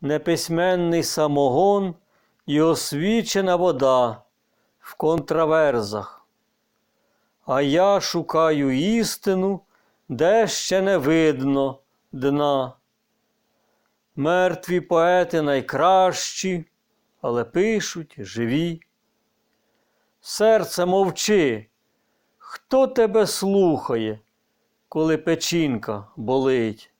неписьменний самогон і освічена вода в контраверзах. А я шукаю істину, де ще не видно дна. Мертві поети найкращі, але пишуть живі. Серце мовчи, хто тебе слухає, коли печінка болить?